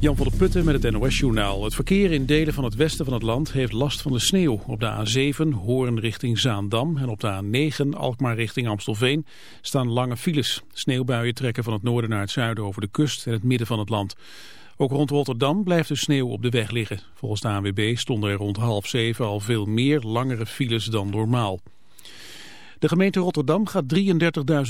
Jan van der Putten met het NOS-journaal. Het verkeer in delen van het westen van het land heeft last van de sneeuw. Op de A7 Hoorn richting Zaandam en op de A9 Alkmaar richting Amstelveen staan lange files. Sneeuwbuien trekken van het noorden naar het zuiden over de kust en het midden van het land. Ook rond Rotterdam blijft de sneeuw op de weg liggen. Volgens de ANWB stonden er rond half zeven al veel meer langere files dan normaal. De gemeente Rotterdam gaat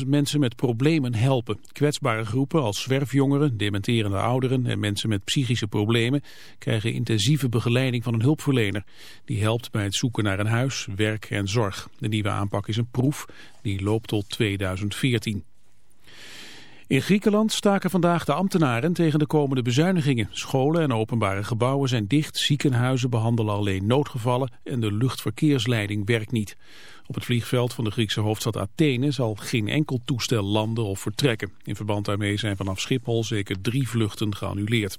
33.000 mensen met problemen helpen. Kwetsbare groepen als zwerfjongeren, dementerende ouderen en mensen met psychische problemen krijgen intensieve begeleiding van een hulpverlener. Die helpt bij het zoeken naar een huis, werk en zorg. De nieuwe aanpak is een proef die loopt tot 2014. In Griekenland staken vandaag de ambtenaren tegen de komende bezuinigingen. Scholen en openbare gebouwen zijn dicht, ziekenhuizen behandelen alleen noodgevallen en de luchtverkeersleiding werkt niet. Op het vliegveld van de Griekse hoofdstad Athene zal geen enkel toestel landen of vertrekken. In verband daarmee zijn vanaf Schiphol zeker drie vluchten geannuleerd.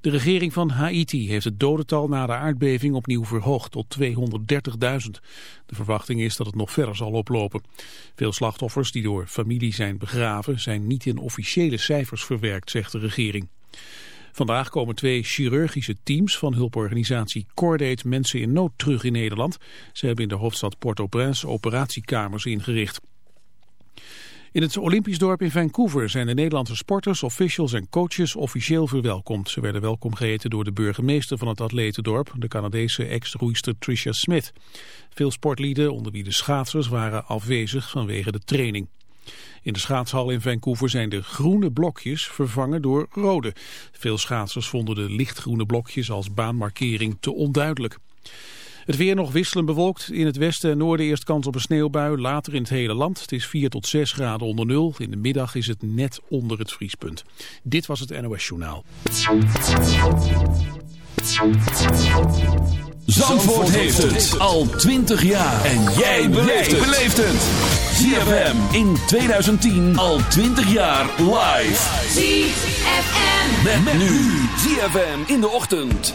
De regering van Haiti heeft het dodental na de aardbeving opnieuw verhoogd tot 230.000. De verwachting is dat het nog verder zal oplopen. Veel slachtoffers die door familie zijn begraven zijn niet in officiële cijfers verwerkt, zegt de regering. Vandaag komen twee chirurgische teams van hulporganisatie Cordate Mensen in Nood terug in Nederland. Ze hebben in de hoofdstad Port-au-Prince operatiekamers ingericht. In het Olympisch dorp in Vancouver zijn de Nederlandse sporters, officials en coaches officieel verwelkomd. Ze werden welkom geheten door de burgemeester van het atletendorp, de Canadese ex-roeister Tricia Smith. Veel sportlieden, onder wie de schaatsers, waren afwezig vanwege de training. In de schaatshal in Vancouver zijn de groene blokjes vervangen door rode. Veel schaatsers vonden de lichtgroene blokjes als baanmarkering te onduidelijk. Het weer nog wisselend bewolkt. In het westen en noorden eerst kans op een sneeuwbui. Later in het hele land. Het is 4 tot 6 graden onder nul. In de middag is het net onder het vriespunt. Dit was het NOS Journaal. Zandvoort heeft het al 20 jaar. En jij beleeft het. ZFM in 2010 al 20 jaar live. ZFM. Met, met nu. ZFM in de ochtend.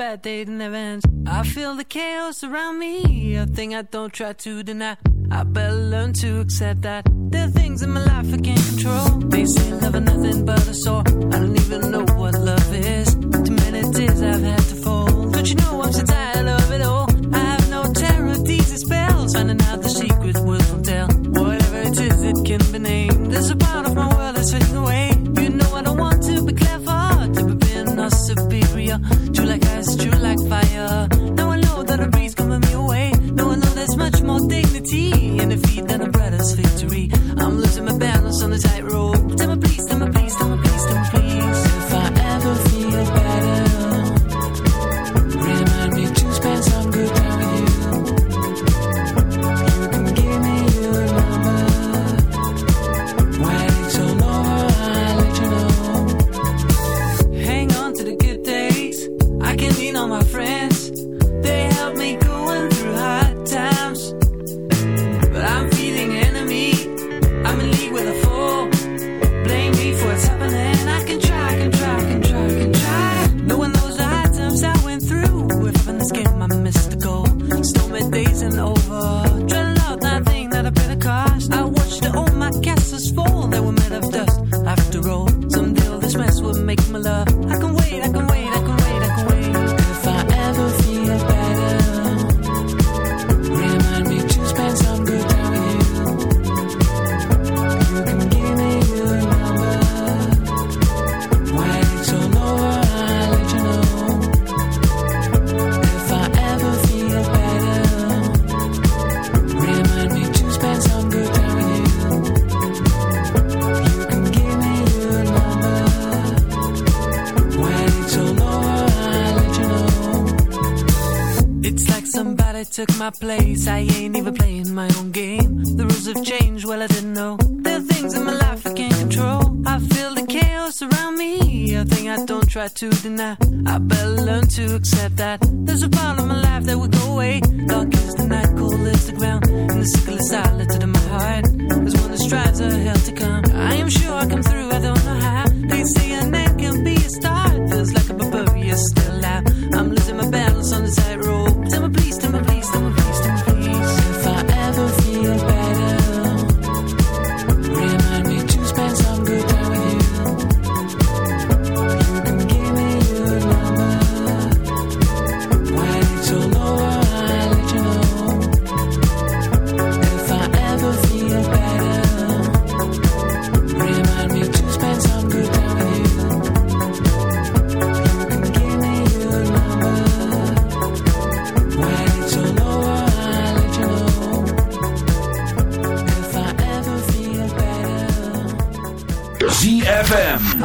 Bad day never ends. I feel the chaos around me, a thing I don't try to deny. I better learn to accept that there are things in my life I can't control. They say love is nothing but a sore. I don't even know what love is. Too many tears I've had to fold. Don't you know I'm so tired dignity in defeat than a victory.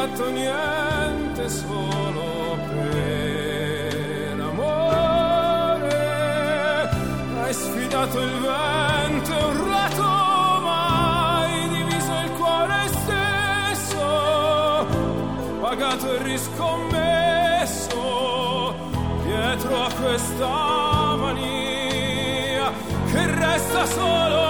fatto niente solo per amore. Hai sfidato il vento e urlato, ma diviso il cuore stesso, pagato e riscommesso dietro a questa mania che resta solo.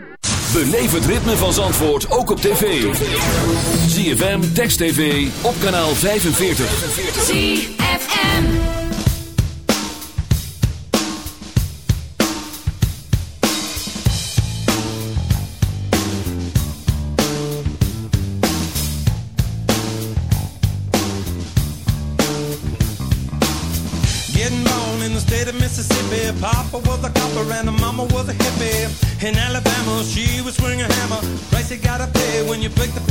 Beleef het ritme van Zandvoort ook op tv. ZFM, Text TV, op kanaal 45. ZFM. Getting born in the state of Mississippi. Papa was a copper and mama was a hippie. In Like the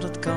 Steeds dat het